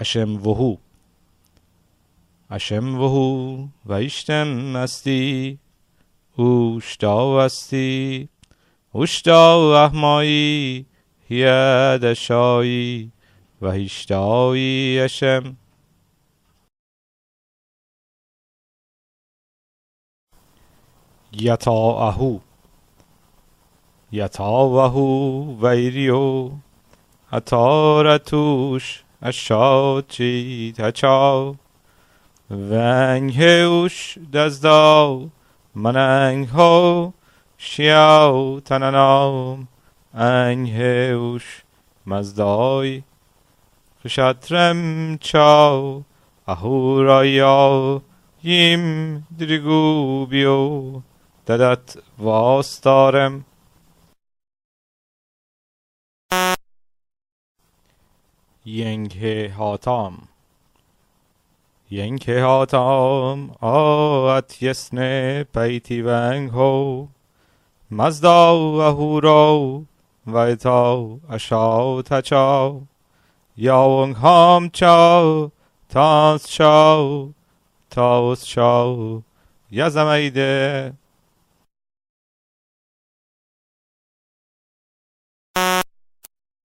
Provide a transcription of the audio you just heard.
اشم وهو اشم وهو و ایشتم استی اوشتا استی اوشتا احمایی هیه دشایی و هیشتایی اشم یتاءهو یتاوهو ویریو اتارتوش اشاچی تچاو. ونگ هوش دزداو. مننگ هو شیاو. تننام انگ هوش مزدای. خشترم چاو. اهورایا یم دریگو بیو. ددت واستارم. ینگه هاتام ینگه هاتام آت یسن پیتی ونگ هو. مزدا اهورا ویتا اشاو تچاو. یاونگ هام چاو تانس چاو تاوس چاو. یزمیده